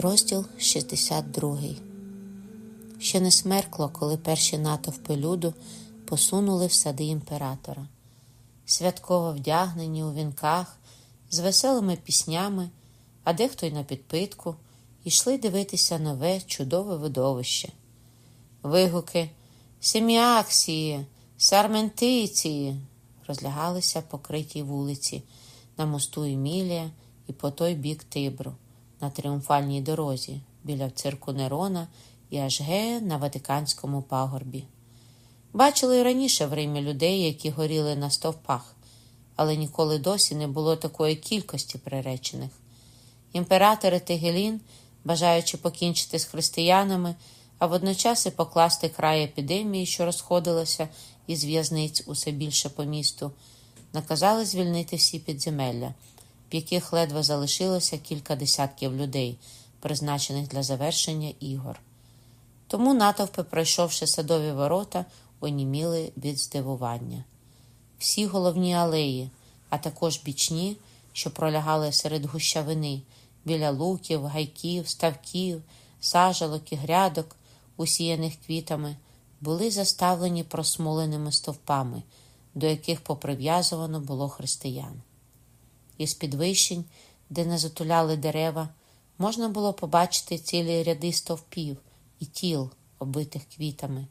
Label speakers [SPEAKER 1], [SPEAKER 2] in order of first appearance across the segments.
[SPEAKER 1] Розділ 62 Ще не смеркло, коли перші натовпи люду посунули в сади імператора. Святково вдягнені у вінках, з веселими піснями, а дехто й на підпитку, йшли дивитися нове чудове видовище. Вигуки. Семіаксії, Сарментиції! розлягалися по критій вулиці, на мосту Емілія і по той бік Тибру на тріумфальній дорозі біля цирку Нерона і аж ге на Ватиканському пагорбі. Бачили й раніше в Римі людей, які горіли на стовпах, але ніколи досі не було такої кількості приречених. Імператори Тегелін, бажаючи покінчити з християнами, а водночас і покласти край епідемії, що розходилася із в'язниць усе більше по місту, наказали звільнити всі підземелля в яких ледве залишилося кілька десятків людей, призначених для завершення ігор. Тому натовпи, пройшовши садові ворота, оніміли від здивування. Всі головні алеї, а також бічні, що пролягали серед гущавини, біля луків, гайків, ставків, сажалок і грядок, усіяних квітами, були заставлені просмоленими стовпами, до яких поприв'язувано було християн. Із підвищень, де не затуляли дерева, можна було побачити цілі ряди стовпів і тіл, оббитих квітами,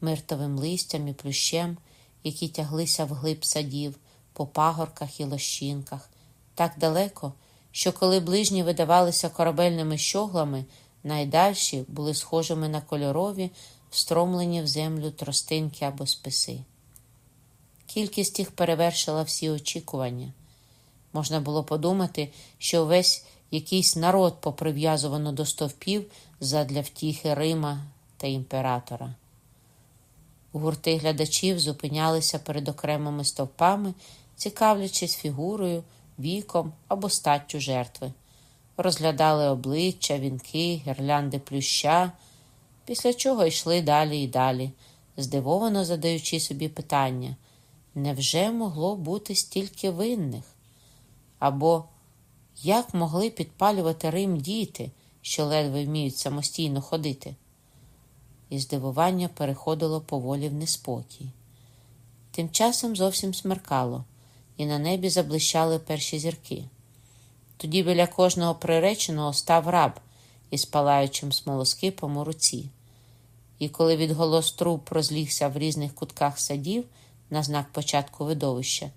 [SPEAKER 1] миртовим листям і плющем, які тяглися вглиб садів, по пагорках і лощинках, так далеко, що коли ближні видавалися корабельними щоглами, найдальші були схожими на кольорові, встромлені в землю тростинки або списи. Кількість їх перевершила всі очікування. Можна було подумати, що весь якийсь народ поприв'язувано до стовпів задля втіхи Рима та імператора. Гурти глядачів зупинялися перед окремими стовпами, цікавлячись фігурою, віком або статтю жертви, розглядали обличчя, вінки, гірлянди плюща, після чого йшли далі і далі, здивовано задаючи собі питання невже могло бути стільки винних? Або як могли підпалювати Рим діти, що ледве вміють самостійно ходити? І здивування переходило поволі в неспокій. Тим часом зовсім смеркало, і на небі заблищали перші зірки. Тоді біля кожного приреченого став раб із палаючим смолоскипом у руці. І коли відголос труб розлігся в різних кутках садів на знак початку видовища,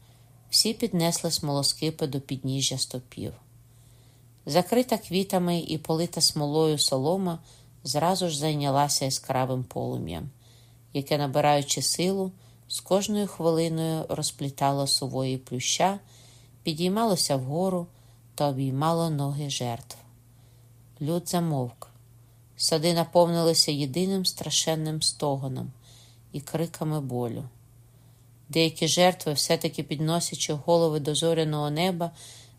[SPEAKER 1] всі піднесли смолоскипи до підніжжя стопів. Закрита квітами і полита смолою солома зразу ж зайнялася яскравим полум'ям, яке, набираючи силу, з кожною хвилиною розплітало сувої плюща, підіймалося вгору та обіймало ноги жертв. Люд замовк. Сади наповнилися єдиним страшенним стогоном і криками болю. Деякі жертви, все-таки підносячи голови до зоряного неба,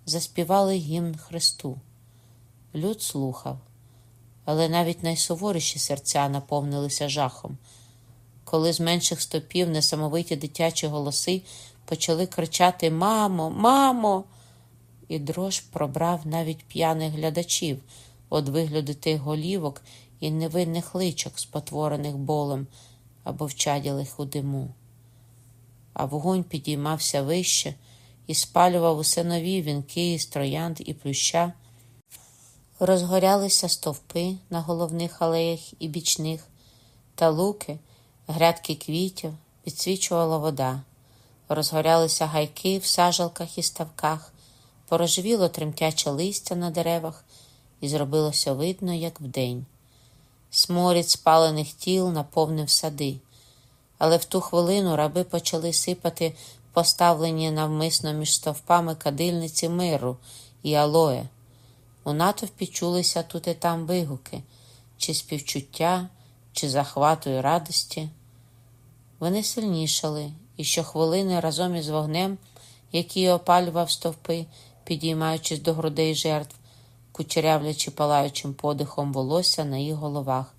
[SPEAKER 1] заспівали гімн Христу. Люд слухав, але навіть найсуворіші серця наповнилися жахом. Коли з менших стопів несамовиті дитячі голоси почали кричати Мамо, мамо! І дрож пробрав навіть п'яних глядачів від вигляду тих голівок і невинних личок, спотворених болем або вчаділих у диму а вогонь підіймався вище і спалював усе нові вінки із троянд і плюща. Розгорялися стовпи на головних алеях і бічних, та луки, грядки квітів, підсвічувала вода, розгорялися гайки в сажалках і ставках, порожевіло тремтяче листя на деревах, і зробилося видно, як вдень. Сморід спалених тіл наповнив сади але в ту хвилину раби почали сипати поставлені навмисно між стовпами кадильниці миру і алоє. У натовпі чулися тут і там вигуки, чи співчуття, чи захвату і радості. Вони сильнішали, і щохвилини разом із вогнем, який опалював стовпи, підіймаючись до грудей жертв, кучерявлячи палаючим подихом волосся на їх головах,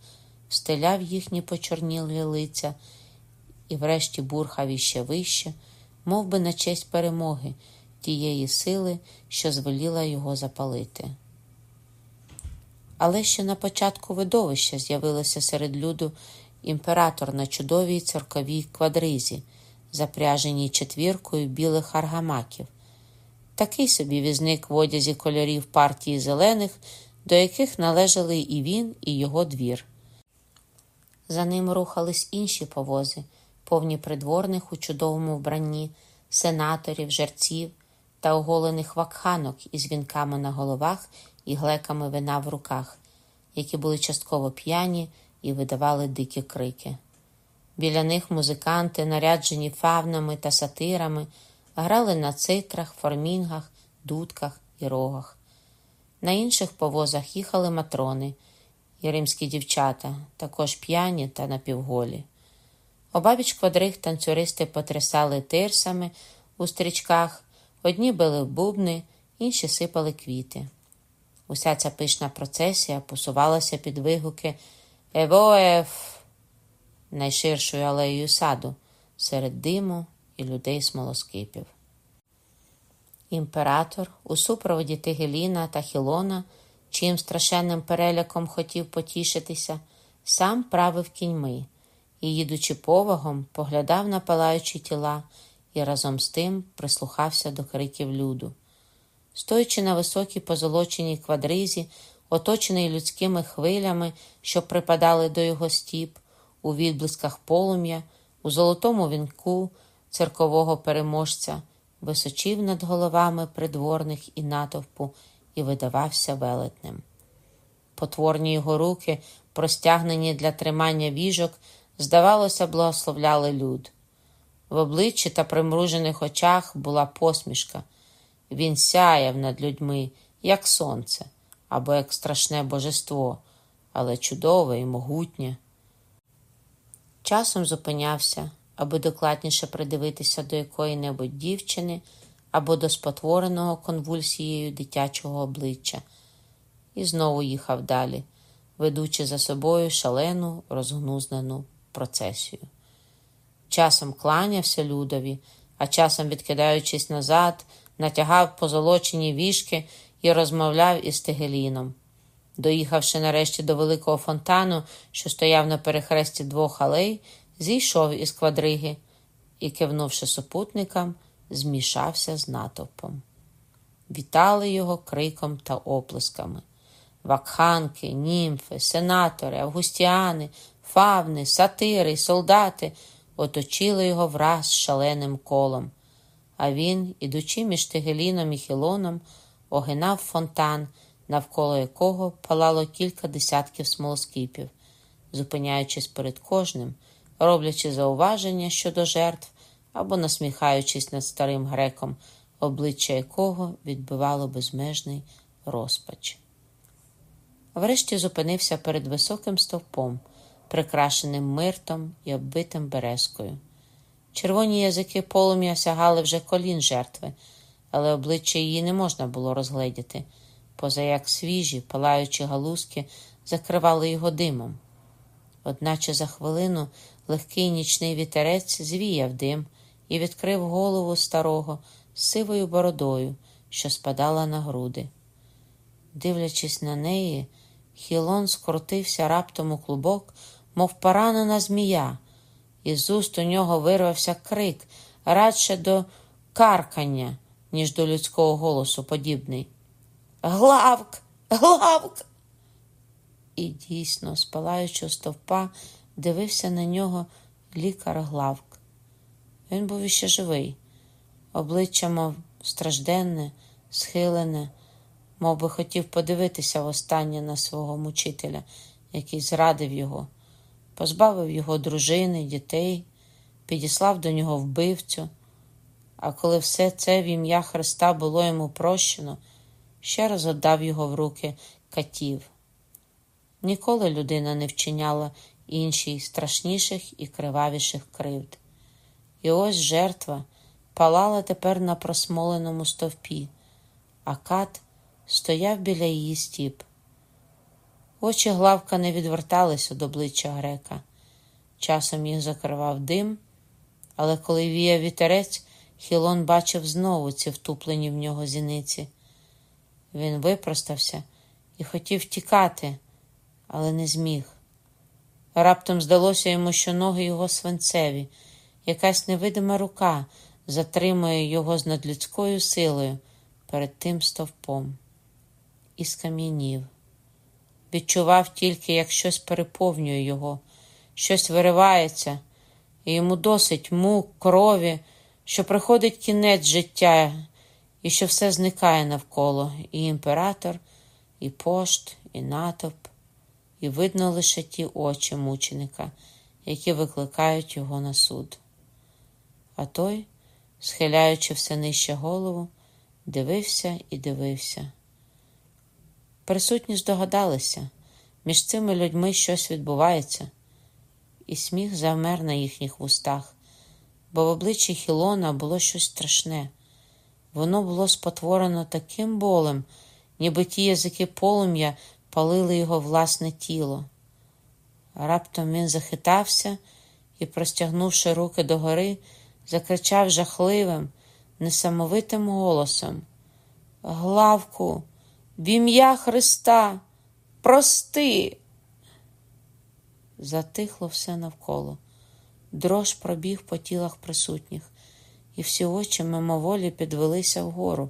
[SPEAKER 1] встеляв їхні почорнілі лиця і врешті бурхав іще вище, мов би на честь перемоги тієї сили, що звеліла його запалити. Але ще на початку видовища з'явилося серед люду імператор на чудовій церковій квадризі, запряженій четвіркою білих аргамаків. Такий собі візник в одязі кольорів партії зелених, до яких належали і він, і його двір. За ним рухались інші повози, повні придворних у чудовому вбранні, сенаторів, жерців та оголених вакханок із вінками на головах і глеками вина в руках, які були частково п'яні і видавали дикі крики. Біля них музиканти, наряджені фавнами та сатирами, грали на цитрах, формінгах, дудках і рогах. На інших повозах їхали матрони і римські дівчата, також п'яні та напівголі. Обабіч квадрих танцюристи потрясали тирсами у стрічках, одні били бубни, інші сипали квіти. Уся ця пишна процесія посувалася під вигуки Евоеф найширшою алеєю саду серед диму і людей смолоскипів. Імператор у супроводі Тигеліна та Хілона, чим страшенним переляком хотів потішитися, сам правив кіньми і, їдучи повагом, поглядав на палаючі тіла і разом з тим прислухався до криків люду. Стоячи на високій позолоченій квадризі, оточений людськими хвилями, що припадали до його стіп, у відблисках полум'я, у золотому вінку церкового переможця, височив над головами придворних і натовпу і видавався велетнем. Потворні його руки, простягнені для тримання віжок, здавалося, благословляли люд. В обличчі та примружених очах була посмішка. Він сяяв над людьми, як сонце або як страшне божество, але чудове і могутнє. Часом зупинявся, аби докладніше придивитися до якої-небудь дівчини або до спотвореного конвульсією дитячого обличчя, і знову їхав далі, ведучи за собою шалену, розгнузнену процесію. Часом кланявся людові, а часом, відкидаючись назад, натягав позолочені вішки і розмовляв із Тегеліном. Доїхавши нарешті до великого фонтану, що стояв на перехресті двох алей, зійшов із квадриги і, кивнувши супутникам, змішався з натовпом. Вітали його криком та оплесками. Вакханки, німфи, сенатори, августіани, фавни, сатири, солдати оточили його враз шаленим колом. А він, ідучи між Тигеліном і Хілоном, огинав фонтан, навколо якого палало кілька десятків смолоскипів, зупиняючись перед кожним, роблячи зауваження щодо жертв або насміхаючись над старим греком, обличчя якого відбивало безмежний розпач. Врешті зупинився перед високим стовпом, прикрашеним миртом і оббитим березкою. Червоні язики полум'я сягали вже колін жертви, але обличчя її не можна було розгледіти, поза як свіжі, палаючі галузки закривали його димом. Одначе за хвилину легкий нічний вітерець звіяв дим і відкрив голову старого з сивою бородою, що спадала на груди. Дивлячись на неї, Хілон скрутився раптом у клубок, мов поранена змія, і з уст у нього вирвався крик радше до каркання, ніж до людського голосу подібний. Главк, главк. І дійсно, з палаючого стовпа, дивився на нього лікар Главк. Він був іще живий, обличчя, мов стражденне, схилене, мов би хотів подивитися востаннє на свого мучителя, який зрадив його, позбавив його дружини, дітей, підіслав до нього вбивцю. А коли все це в ім'я Христа було йому прощено, ще раз отдав його в руки катів. Ніколи людина не вчиняла іншій страшніших і кривавіших кривд. І ось жертва палала тепер на просмоленому стовпі, а кат стояв біля її стіп. Очі главка не відверталися до обличчя грека. Часом їх закривав дим, але коли віяв вітерець, Хілон бачив знову ці втуплені в нього зіниці. Він випростався і хотів тікати, але не зміг. Раптом здалося йому, що ноги його свинцеві, якась невидима рука затримує його з надлюдською силою перед тим стовпом. І скам'янів. Відчував тільки, як щось переповнює його, щось виривається, і йому досить мук, крові, що приходить кінець життя, і що все зникає навколо, і імператор, і пошт, і натовп, і видно лише ті очі мученика, які викликають його на суд. А той, схиляючи все нижче голову, дивився і дивився. Присутні здогадалися, між цими людьми щось відбувається, і сміх завмер на їхніх вустах, бо в обличчі Хілона було щось страшне. Воно було спотворено таким болем, ніби ті язики полум'я палили його власне тіло. Раптом він захитався і, простягнувши руки догори, закричав жахливим, несамовитим голосом: Главку, в ім'я Христа, прости! Затихло все навколо. Дрож пробіг по тілах присутніх, і всі очі мимоволі підвелися вгору.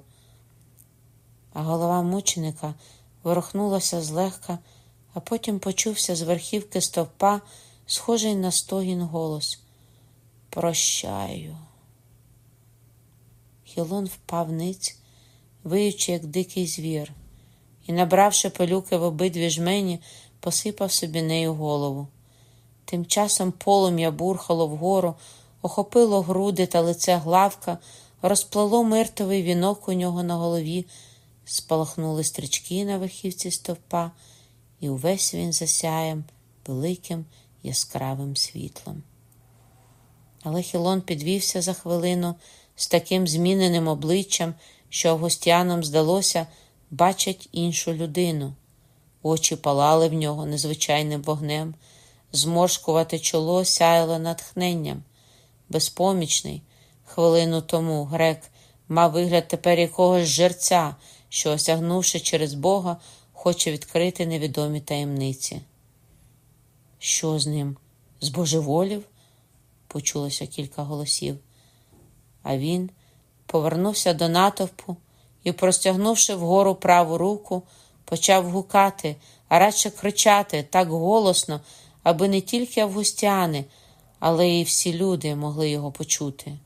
[SPEAKER 1] А голова мученика ворухнулася злегка, а потім почувся з верхівки стовпа, схожий на стогін голос. Прощаю. Хілон впав ниць, виючи, як дикий звір, і, набравши пилюки в обидві жмені, посипав собі нею голову. Тим часом полум'я бурхало вгору, охопило груди та лице главка, розплело мертвий вінок у нього на голові, спалахнули стрічки на верхівці стовпа, і увесь він засяєм великим яскравим світлом. Але Хілон підвівся за хвилину з таким зміненим обличчям, що августянам здалося, бачать іншу людину. Очі палали в нього незвичайним вогнем, зморшкувати чоло сяяло натхненням. Безпомічний, хвилину тому грек мав вигляд тепер якогось жерця, що, осягнувши через Бога, хоче відкрити невідомі таємниці. Що з ним? Збожеволів? почулося кілька голосів. А він повернувся до натовпу і, простягнувши вгору праву руку, почав гукати, а радше кричати так голосно, аби не тільки августяни, але й всі люди могли його почути.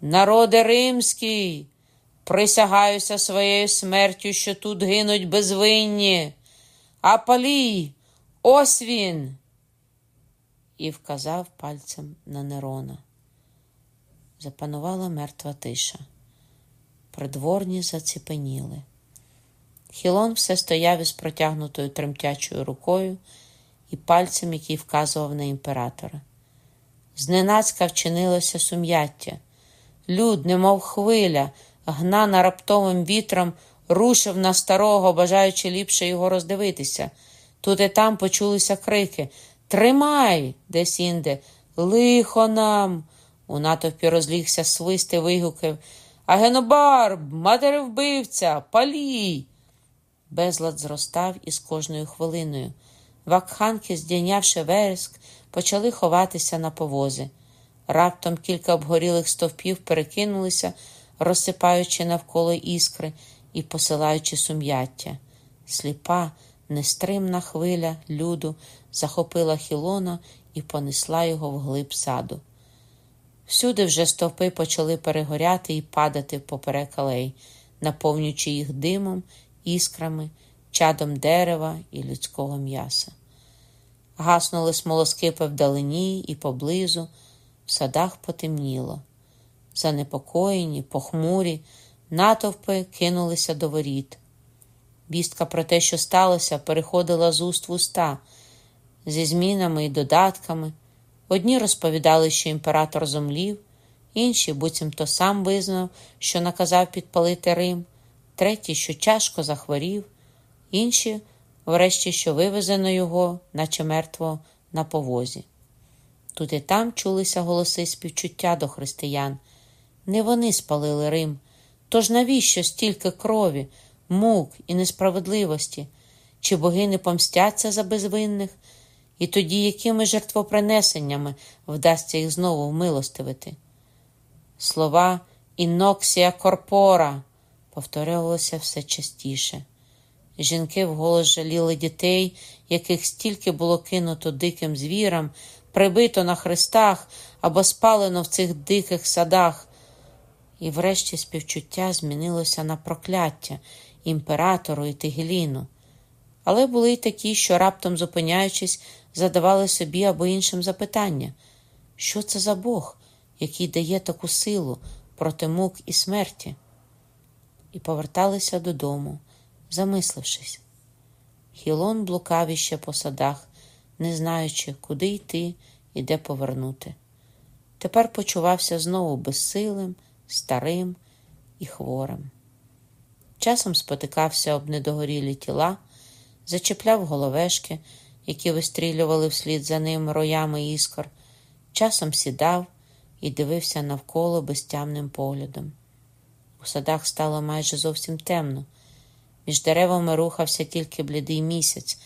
[SPEAKER 1] Народи римський, присягаюся своєю смертю, що тут гинуть безвинні. Апалій, ось він. І вказав пальцем на Нерона. Запанувала мертва тиша. Придворні заціпеніли. Хілон все стояв із протягнутою тремтячою рукою і пальцем, який вказував на імператора. Зненацька вчинилося сум'яття. Люд, немов хвиля, гнана раптовим вітром, рушив на старого, бажаючи ліпше його роздивитися. Тут і там почулися крики Тримай, десь інде, лихо нам. У натовпі розлігся свист і вигуків Агенобарб, матери вбивця, палій. Безлад зростав із кожною хвилиною. Вакханки, здійнявши вереск, почали ховатися на повози. Раптом кілька обгорілих стовпів перекинулися, розсипаючи навколо іскри і посилаючи сум'яття. Сліпа, нестримна хвиля люду захопила хілона і понесла його вглиб саду. Всюди вже стовпи почали перегоряти і падати поперек алей, наповнюючи їх димом, іскрами, чадом дерева і людського м'яса. Гаснули смолоскипи вдалині і поблизу, в садах потемніло. Занепокоєні, похмурі, натовпи кинулися до воріт. Вістка про те, що сталося, переходила з уст в уста, зі змінами і додатками. Одні розповідали, що імператор зомлів, інші, буцімто сам визнав, що наказав підпалити Рим, треті, що тяжко захворів, інші, врешті, що вивезено його, наче мертво, на повозі. Тут і там чулися голоси співчуття до християн. Не вони спалили Рим. Тож навіщо стільки крові, мук і несправедливості? Чи боги не помстяться за безвинних? І тоді якими жертвопринесеннями вдасться їх знову вмилостивити? Слова іноксія корпора повторювалося все частіше. Жінки вголос жаліли дітей, яких стільки було кинуто диким звірам, прибито на хрестах або спалено в цих диких садах. І врешті співчуття змінилося на прокляття імператору і Тигеліну. Але були й такі, що, раптом зупиняючись, задавали собі або іншим запитання, що це за Бог, який дає таку силу проти мук і смерті, і поверталися додому, замислившись. Хілон блукав іще по садах, не знаючи, куди йти і де повернути. Тепер почувався знову безсилим, старим і хворим. Часом спотикався об недогорілі тіла, зачепляв головешки, які вистрілювали вслід за ним роями іскор, часом сідав і дивився навколо безтямним поглядом. У садах стало майже зовсім темно. Між деревами рухався тільки блідий місяць,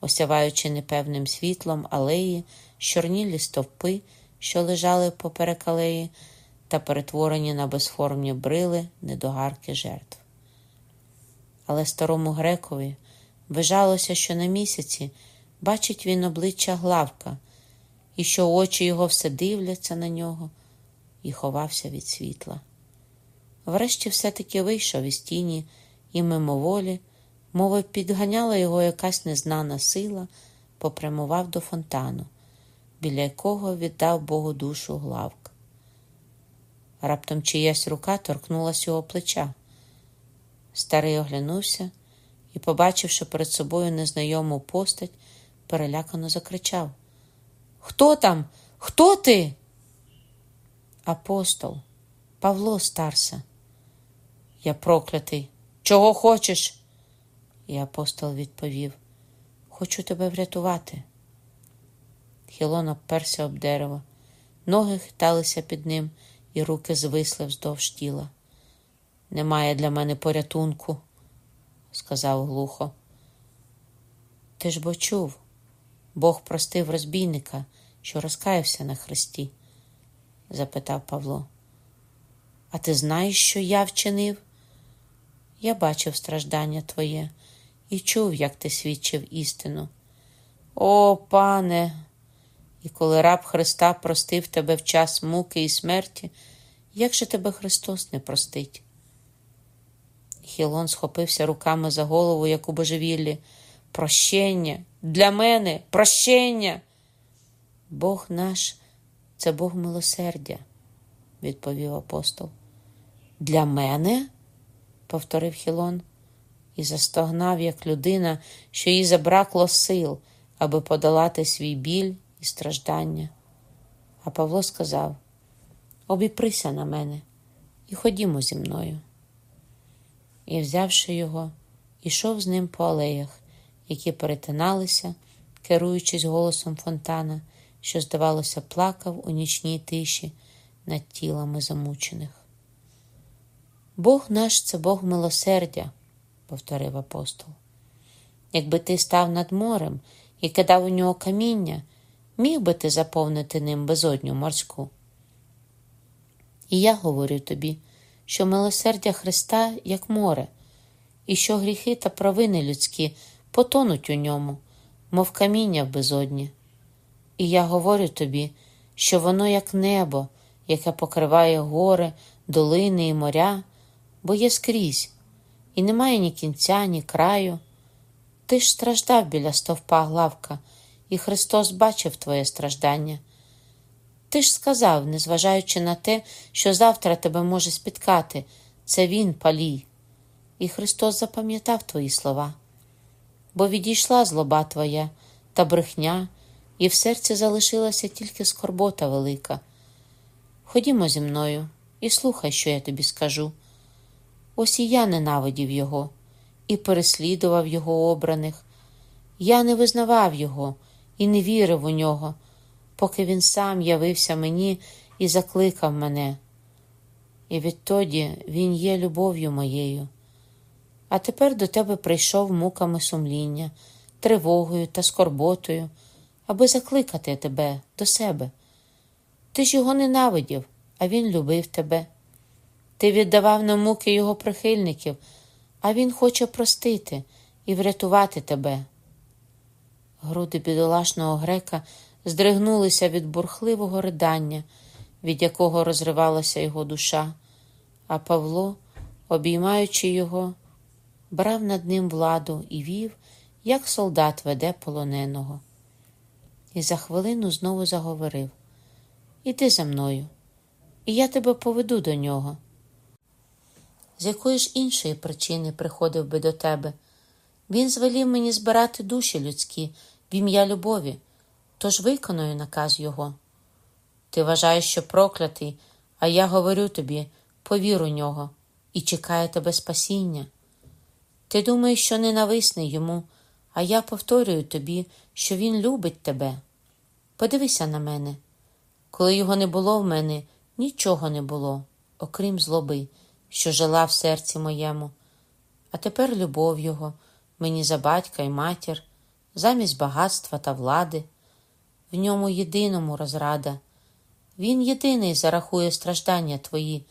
[SPEAKER 1] осяваючи непевним світлом алеї, чорнілі стовпи, що лежали поперек алеї, та перетворені на безформні брили недогарки жертв. Але старому грекові вважалося, що на місяці бачить він обличчя главка, і що очі його все дивляться на нього, і ховався від світла. Врешті все-таки вийшов із тіні і мимоволі, мови підганяла його якась незнана сила, попрямував до фонтану, біля якого віддав Богу душу главка. Раптом чиясь рука торкнулася його плеча. Старий оглянувся і, побачивши перед собою незнайому постать, перелякано закричав: Хто там? Хто ти? Апостол, Павло старса. Я проклятий. Чого хочеш? І апостол відповів: Хочу тебе врятувати. Хілон обперся об дерево, ноги хиталися під ним, і руки звисли вздовж тіла. Немає для мене порятунку, сказав глухо. Ти ж бо чув, Бог простив розбійника, що розкаявся на хресті? запитав Павло. А ти знаєш, що я вчинив? Я бачив страждання твоє і чув, як ти свідчив істину. О, пане! І коли раб Христа простив тебе в час муки і смерті, як же тебе Христос не простить? Хілон схопився руками за голову, як у божевіллі. Прощення для мене, прощення. Бог наш це Бог милосердя, відповів апостол. Для мене? повторив Хілон і застогнав, як людина, що їй забракло сил, аби подолати свій біль і страждання. А Павло сказав: Обіприся на мене і ходімо зі мною. І, взявши його, ішов з ним по алеях, які перетиналися, керуючись голосом фонтана, що, здавалося, плакав у нічній тиші над тілами замучених. Бог наш це Бог милосердя, повторив апостол. Якби ти став над морем і кидав у нього каміння, міг би ти заповнити ним безодню морську. І я говорю тобі, що милосердя Христа як море, і що гріхи та провини людські потонуть у ньому, мов каміння в безодні. І я говорю тобі, що воно як небо, яке покриває гори, долини і моря, бо є скрізь, і немає ні кінця, ні краю. Ти ж страждав біля стовпа главка, і Христос бачив твоє страждання. Ти ж сказав, незважаючи на те, що завтра тебе може спіткати, це Він палій. І Христос запам'ятав твої слова, бо відійшла злоба твоя та брехня, і в серці залишилася тільки скорбота велика. Ходімо зі мною і слухай, що я тобі скажу. Ось і я ненавидів його і переслідував його обраних. Я не визнавав його і не вірив у нього, поки він сам явився мені і закликав мене. І відтоді він є любов'ю моєю. А тепер до тебе прийшов муками сумління, тривогою та скорботою, аби закликати тебе до себе. Ти ж його ненавидів, а він любив тебе. Ти віддавав на муки його прихильників, а він хоче простити і врятувати тебе. Груди бідолашного грека здригнулися від бурхливого ридання, від якого розривалася його душа, а Павло, обіймаючи його, брав над ним владу і вів, як солдат веде полоненого. І за хвилину знову заговорив Іди за мною, і я тебе поведу до нього. З якої ж іншої причини приходив би до тебе? Він звелів мені збирати душі людські в ім'я любові, тож виконую наказ його. Ти вважаєш, що проклятий, а я говорю тобі повір у нього і чекає тебе спасіння. Ти думаєш, що ненависний йому, а я повторюю тобі, що він любить тебе. Подивися на мене. Коли його не було в мене, нічого не було, окрім злоби, що жила в серці моєму. А тепер любов його, мені за батька і матір, замість багатства та влади, в ньому єдиному розрада. Він єдиний зарахує страждання твої,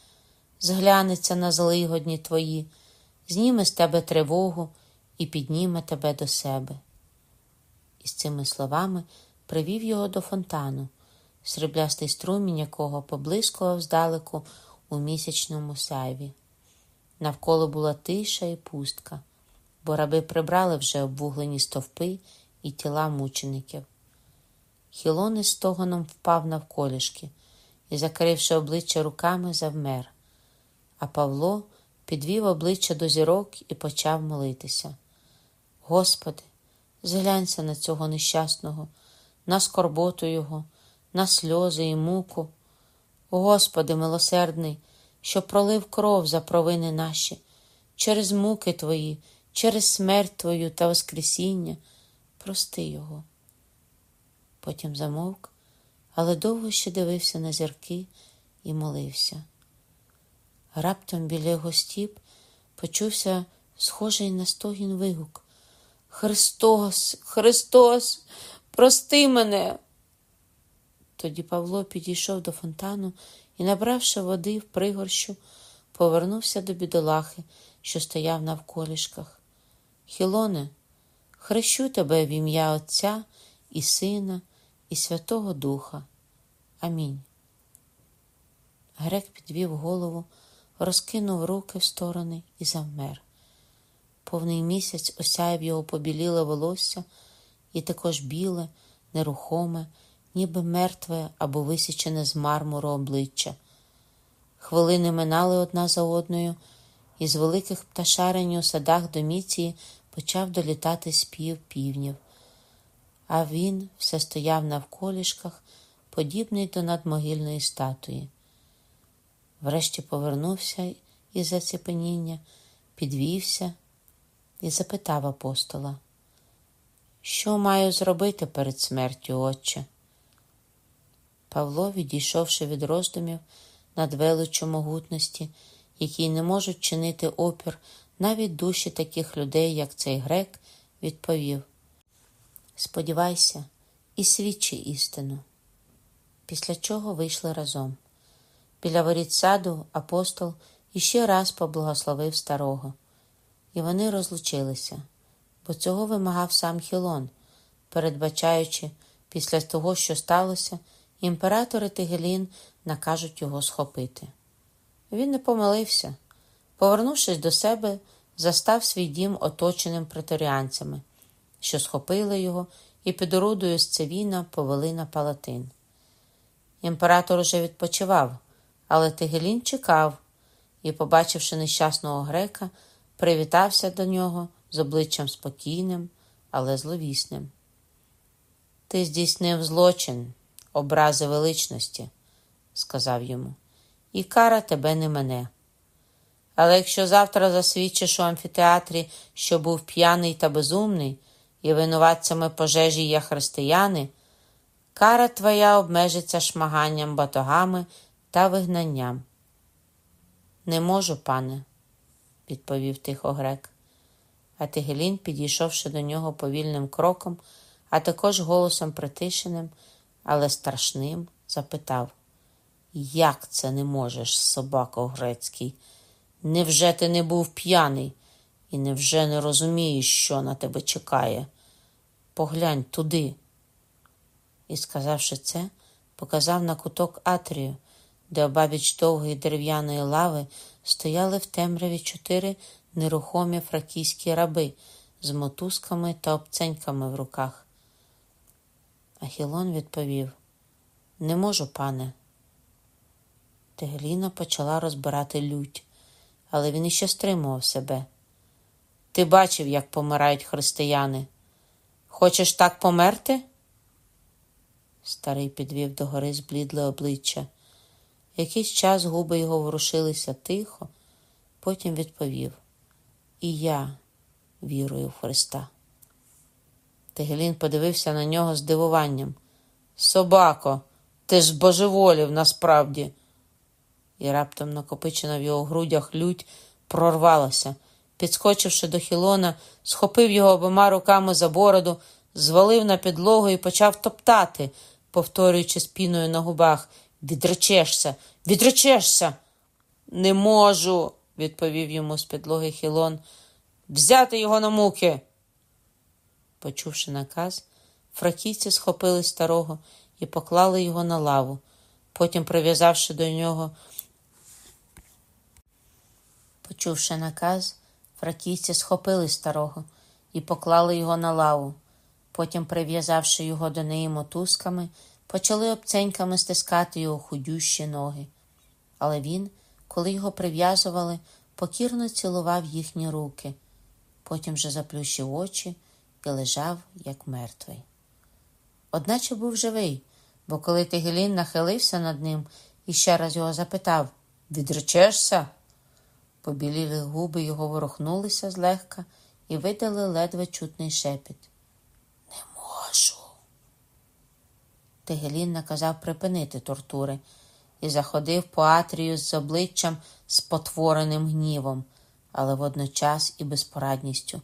[SPEAKER 1] зглянеться на злигодні твої, зніме з тебе тривогу і підніме тебе до себе. І з цими словами привів його до фонтану, сріблястий струмінь якого поблискував здалеку у місячному сяйві. Навколо була тиша і пустка, бо раби прибрали вже обвуглені стовпи і тіла мучеників. Хілон із стогоном впав навколішки і, закривши обличчя руками, завмер. А Павло підвів обличчя до зірок і почав молитися. Господи, зглянься на цього нещасного, на скорботу його, на сльози і муку. Господи, милосердний, що пролив кров за провини наші, через муки Твої, через смерть Твою та Воскресіння, прости Його. Потім замовк, але довго ще дивився на зірки і молився. Раптом біля його стіп почувся схожий на стогін вигук. Христос, Христос, прости мене. Тоді Павло підійшов до фонтану і, набравши води в пригорщу, повернувся до бідолахи, що стояв на вколішках. Хілоне, хрещу тебе в ім'я Отця і Сина, і Святого Духа. Амінь. Грек підвів голову, розкинув руки в сторони і завмер. Повний місяць осяяв його побіліле волосся, і також біле, нерухоме, ніби мертве або висічене з мармуру обличчя. Хвилини минали одна за одною, і з великих пташарень у садах доміції почав долітати спів півнів, а він все стояв навколішках, подібний до надмогильної статуї. Врешті повернувся із заціпеніння, підвівся і запитав апостола, що маю зробити перед смертю, Отче? Павло, відійшовши від роздумів над величчю могутності, які не можуть чинити опір навіть душі таких людей, як цей грек, відповів: Сподівайся і свідчи істину. Після чого вийшли разом. Біля воріт саду апостол іще раз поблагословив старого, і вони розлучилися, бо цього вимагав сам Хілон, передбачаючи, після того, що сталося, імператори Тигелін накажуть його схопити. Він не помилився. Повернувшись до себе, застав свій дім оточеним преторіанцями, що схопили його і під орудою з цевіна повели на палатин. Імператор уже відпочивав, але Тигелін чекав і, побачивши нещасного грека, привітався до нього з обличчям спокійним, але зловісним. Ти здійснив злочин, образи величності, сказав йому, і кара тебе не мене. Але якщо завтра засвідчиш у амфітеатрі, що був п'яний та безумний, і винуватцями пожежі є християни, кара твоя обмежиться шмаганням батогами та вигнанням. Не можу, пане, відповів тихо грек. а Тигелін, підійшовши до нього повільним кроком, а також голосом притишеним, але страшним, запитав Як це не можеш, собако грецький? Невже ти не був п'яний і невже не розумієш, що на тебе чекає? Поглянь туди. І, сказавши це, показав на куток Атрію, де обабіч довгої дерев'яної лави стояли в темряві чотири нерухомі фракійські раби з мотузками та обценьками в руках. Ахілон відповів Не можу, пане. Тегеліна почала розбирати лють, але він іще стримував себе. Ти бачив, як помирають християни. Хочеш так померти? Старий підвів догори зблідле обличчя. Якийсь час губи його ворушилися тихо, потім відповів І я вірую в Христа. Тегелін подивився на нього з дивуванням. Собако, ти ж божеволів насправді. І раптом накопичена в його грудях лють прорвалася. Підскочивши до Хілона, схопив його обома руками за бороду, звалив на підлогу і почав топтати, повторюючи спіною на губах Відречешся, відречешся. Не можу, відповів йому з підлоги Хілон. Взяти його на муки. Почувши наказ, фракійці схопили старого і поклали його на лаву. Потім, прив'язавши до нього, почувши наказ, фракійці схопили старого і поклали його на лаву. Потім, прив'язавши його до неї мотузками, почали обценьками стискати його худющі ноги. Але він, коли його прив'язували, покірно цілував їхні руки, потім же заплющив очі і лежав, як мертвий. Одначе був живий, бо коли Тигелін нахилився над ним і ще раз його запитав Відречешся? Побілілі губи його ворухнулися злегка і видали ледве чутний шепіт. Не можу. Тигелін наказав припинити тортури і заходив по Атрію з обличчям спотвореним гнівом, але водночас і безпорадністю.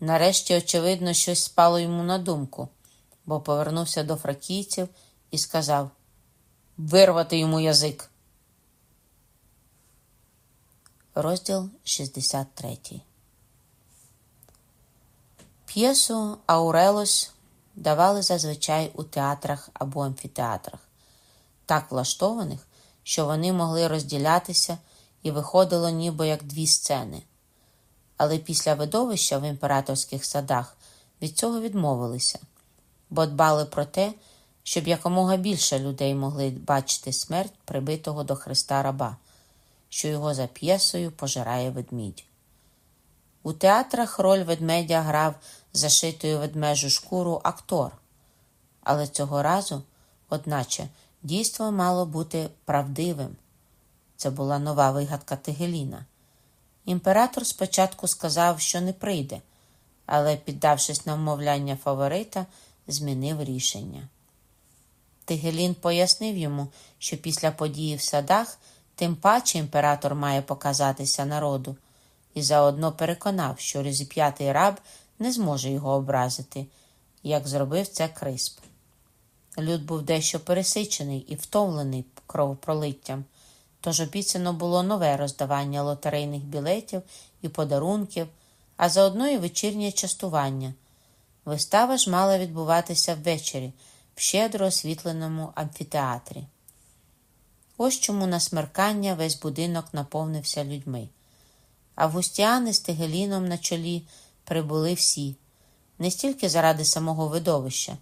[SPEAKER 1] Нарешті, очевидно, щось спало йому на думку, бо повернувся до фракійців і сказав Вирвати йому язик. Розділ 63 П'єсу Аурелос давали зазвичай у театрах або амфітеатрах, так влаштованих, що вони могли розділятися і виходило ніби як дві сцени. Але після видовища в імператорських садах від цього відмовилися, бо дбали про те, щоб якомога більше людей могли бачити смерть прибитого до Христа раба, що його за п'єсою пожирає ведмідь. У театрах роль ведмедя грав зашитою ведмежу шкуру актор, але цього разу, одначе, дійство мало бути правдивим. Це була нова вигадка Тигеліна. Імператор спочатку сказав, що не прийде, але, піддавшись на вмовляння фаворита, змінив рішення. Тигелін пояснив йому, що після події в садах тим паче імператор має показатися народу, і заодно переконав, що розіп'ятий раб не зможе його образити, як зробив це Крисп. Люд був дещо пересичений і втомлений кровопролиттям, тож обіцяно було нове роздавання лотерейних білетів і подарунків, а заодно і вечірнє частування. Вистава ж мала відбуватися ввечері в щедро освітленому амфітеатрі. Ось чому на смеркання весь будинок наповнився людьми. Августіани з Тигеліном на чолі прибули всі, не стільки заради самого видовища,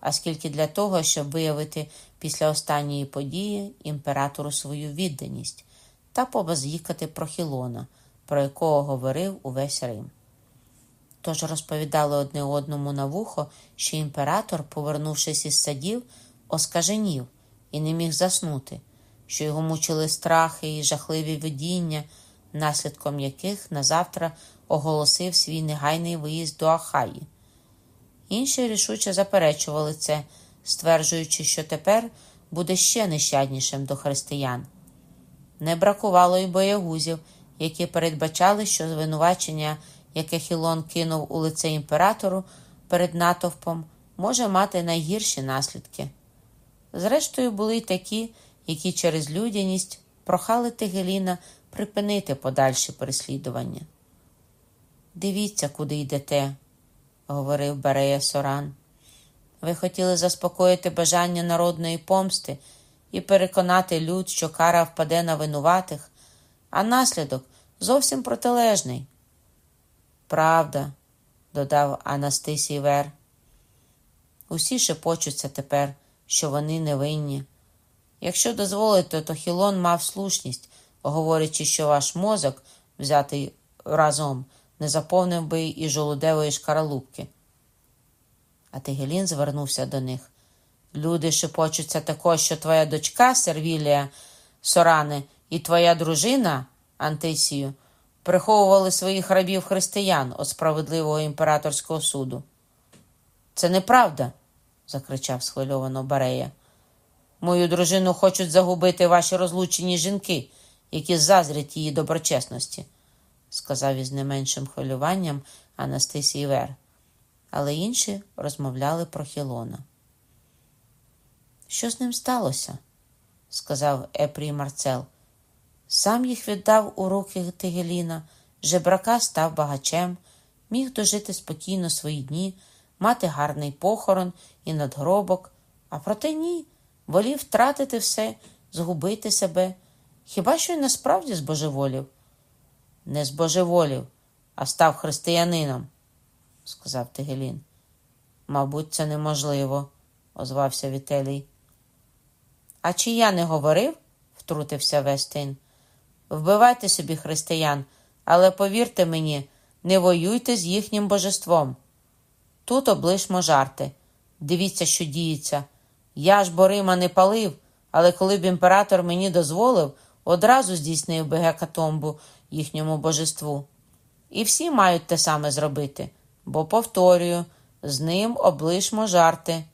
[SPEAKER 1] а скільки для того, щоб виявити після останньої події імператору свою відданість та побазікати про Хілона, про якого говорив увесь Рим. Тож розповідали одне одному на вухо, що імператор, повернувшись із садів, оскаженів і не міг заснути, що його мучили страхи і жахливі видіння, наслідком яких назавтра оголосив свій негайний виїзд до Ахаї. Інші рішуче заперечували це, стверджуючи, що тепер буде ще нещаднішим до християн. Не бракувало й боягузів, які передбачали, що звинувачення яке Хілон кинув у лице імператору перед натовпом, може мати найгірші наслідки. Зрештою, були й такі, які через людяність прохали Тегеліна припинити подальші переслідування. Дивіться, куди йдете, говорив Барея Соран. Ви хотіли заспокоїти бажання народної помсти і переконати люд, що кара впаде на винуватих, а наслідок зовсім протилежний. Правда, додав Анастисій Вер. Усі шепочуться тепер, що вони невинні. Якщо дозволите, то Хілон мав слушність, говорячи, що ваш мозок, взятий разом, не заповнив би і жолудевої шкаралупки. А Тигелін звернувся до них. Люди шепочуться також, що твоя дочка Сервілія Сорани і твоя дружина Антисію приховували своїх рабів християн від справедливого імператорського суду. Це неправда, закричав схвильовано Барея. Мою дружину хочуть загубити ваші розлучені жінки, які зазрять її доброчесності, сказав із не меншим хвилюванням Анастасій Вер. Але інші розмовляли про Хілона. Що з ним сталося? сказав Епрій Марцел. Сам їх віддав у руки Тигеліна, жебрака став багачем, міг дожити спокійно свої дні, мати гарний похорон і надгробок, а проте ні, волів втратити все, згубити себе. Хіба що й насправді збожеволів? Не збожеволів, а став християнином, сказав Тигелін. Мабуть, це неможливо, озвався Вітелій. А чи я не говорив? втрутився Вестин. Вбивайте собі християн, але повірте мені, не воюйте з їхнім божеством. Тут облишмо жарти. Дивіться, що діється. Я ж Борима не палив, але коли б імператор мені дозволив, одразу здійснив би гекатомбу їхньому божеству. І всі мають те саме зробити, бо, повторюю, з ним облишмо жарти.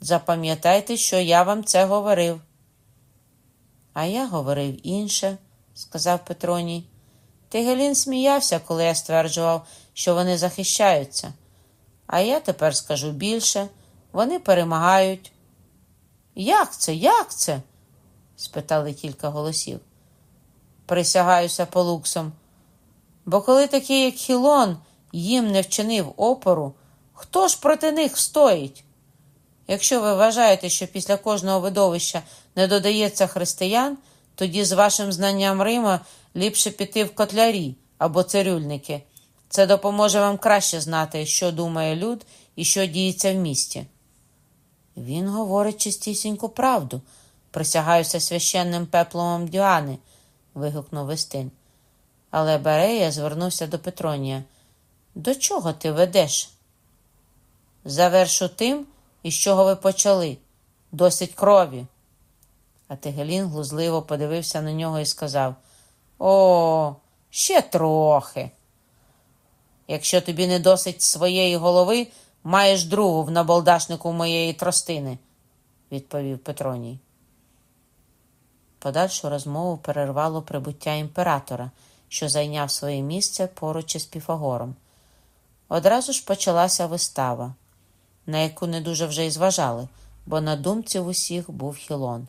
[SPEAKER 1] Запам'ятайте, що я вам це говорив. А я говорив інше, сказав Петроній. Тигелін сміявся, коли я стверджував, що вони захищаються. А я тепер скажу більше вони перемагають. Як це? Як це? спитали кілька голосів. Присягаюся полуксом. Бо коли такий, як Хілон, їм не вчинив опору, хто ж проти них стоїть? Якщо ви вважаєте, що після кожного видовища не додається християн, тоді з вашим знанням Рима ліпше піти в котлярі або цирюльники. Це допоможе вам краще знати, що думає люд і що діється в місті. Він говорить чистісіньку правду, присягаюся священним пепломом Діани, вигукнув Вестин. Але Берея звернувся до Петронія. До чого ти ведеш? Завершу тим, із чого ви почали. Досить крові. А Тигелін глузливо подивився на нього і сказав: О, ще трохи. Якщо тобі не досить своєї голови, маєш другу в набалдашнику моєї тростини, відповів Петроній. Подальшу розмову перервало прибуття імператора, що зайняв своє місце поруч із Піфагором. Одразу ж почалася вистава, на яку не дуже вже й зважали, бо на думці в усіх був хілон.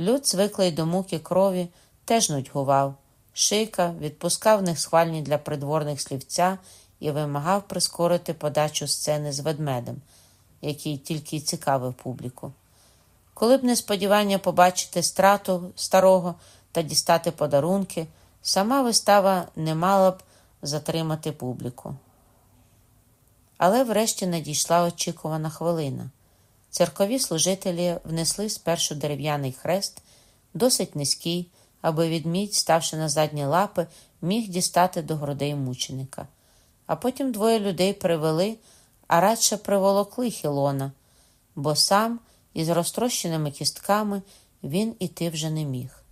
[SPEAKER 1] Люд, звиклий до муки крові, теж нудьгував. Шийка відпускав них схвальні для придворних слівця і вимагав прискорити подачу сцени з ведмедем, який тільки й цікавив публіку. Коли б не сподівання побачити страту старого та дістати подарунки, сама вистава не мала б затримати публіку. Але врешті надійшла очікувана хвилина. Церкові служителі внесли спершу дерев'яний хрест, досить низький, аби відмідь, ставши на задні лапи, міг дістати до грудей мученика. А потім двоє людей привели, а радше приволокли Хілона, бо сам із розтрощеними кістками він іти вже не міг.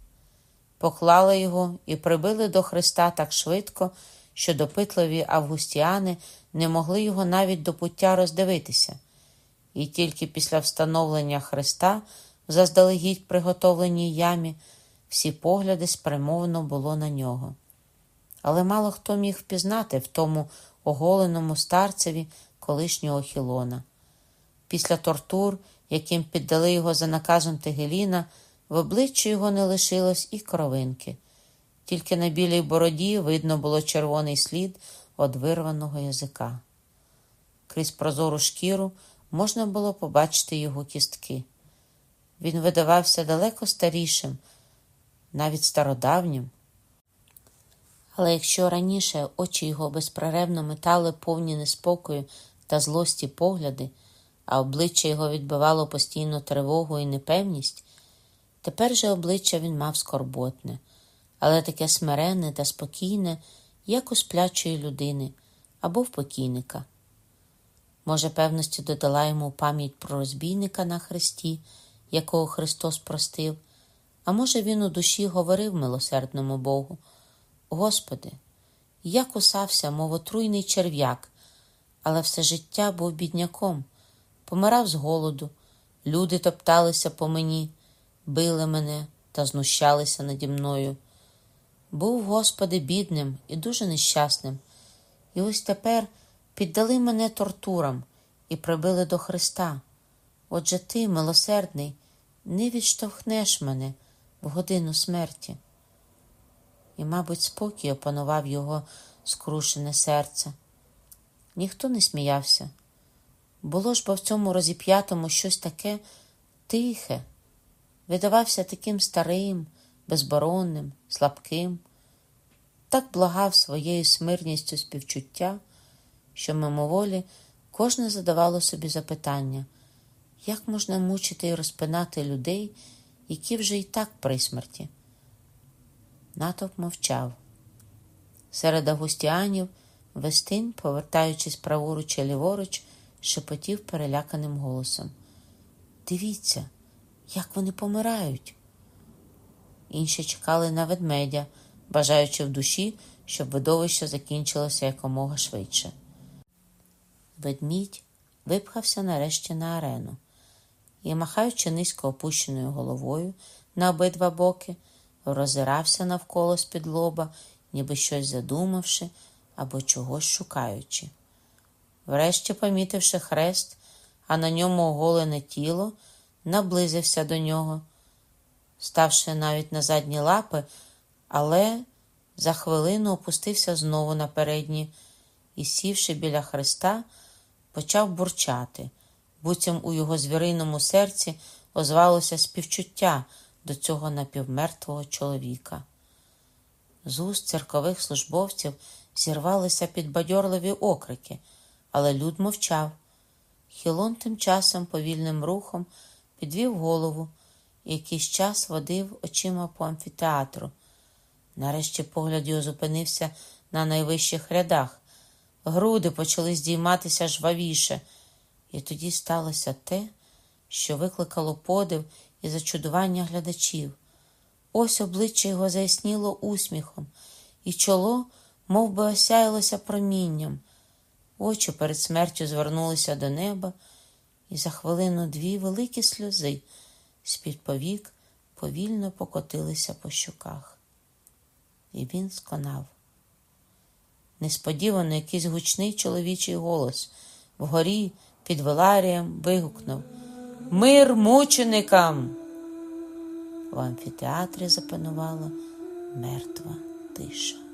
[SPEAKER 1] Поклали його і прибили до Христа так швидко, що допитливі августіани не могли його навіть до пуття роздивитися і тільки після встановлення Христа в заздалегідь приготовленій ямі всі погляди спрямовано було на нього. але мало хто міг впізнати в тому оголеному старцеві колишнього хілона. Після тортур, яким піддали його за наказом Тегеліна, в обличчі його не лишилось і кровинки. Тільки на білій бороді видно було червоний слід від вирваного язика. Крізь прозору шкіру можна було побачити його кістки. Він видавався далеко старішим, навіть стародавнім. Але якщо раніше очі його безперервно метали повні неспокою та злості погляди, а обличчя його відбивало постійно тривогу і непевність, тепер же обличчя він мав скорботне, але таке смиренне та спокійне, як у сплячої людини або в покійника. Може, певності додала йому пам'ять про розбійника на хресті, якого Христос простив, а може, він у душі говорив милосердному Богу. Господи, я кусався, мов отруйний черв'як, але все життя був бідняком, помирав з голоду, люди топталися по мені, били мене та знущалися наді мною. Був, Господи, бідним і дуже нещасним, і ось тепер піддали мене тортурам і прибили до Христа. Отже ти, милосердний, не відштовхнеш мене в годину смерті. І, мабуть, спокій опанував його скрушене серце. Ніхто не сміявся. Було ж бо в цьому розіп'ятому щось таке тихе, видавався таким старим, безборонним, слабким, так благав своєю смирністю співчуття, що мимоволі кожне задавало собі запитання, як можна мучити і розпинати людей, які вже і так при смерті. Натовп мовчав. Серед августіанів Вестин, повертаючись праворуч і ліворуч, шепотів переляканим голосом. Дивіться, як вони помирають. Інші чекали на ведмедя, бажаючи в душі, щоб видовище закінчилося якомога швидше. Ведмідь випхався нарешті на арену і, махаючи низько опущеною головою на обидва боки, роззирався навколо з-під лоба, ніби щось задумавши або чогось шукаючи. Врешті, помітивши хрест, а на ньому оголене тіло, наблизився до нього, ставши навіть на задні лапи, але за хвилину опустився знову на передні і, сівши біля хреста, почав бурчати, буцім у його звіриному серці озвалося співчуття до цього напівмертвого чоловіка. З уст церкових службовців зірвалися підбадьорливі окрики, але люд мовчав. Хілон тим часом повільним рухом підвів голову і якийсь час водив очима по амфітеатру. Нарешті погляд його зупинився на найвищих рядах. Груди почали здійматися жвавіше, і тоді сталося те, що викликало подив і зачудування глядачів. Ось обличчя його заясніло усміхом, і чоло мов би, осяялося промінням. Очі перед смертю звернулися до неба, і за хвилину дві великі сльози з-під повік повільно покотилися по щоках. І він сконав. Несподівано якийсь гучний чоловічий голос вгорі під Веларієм вигукнув Мир мученикам! В амфітеатрі запанувала мертва тиша.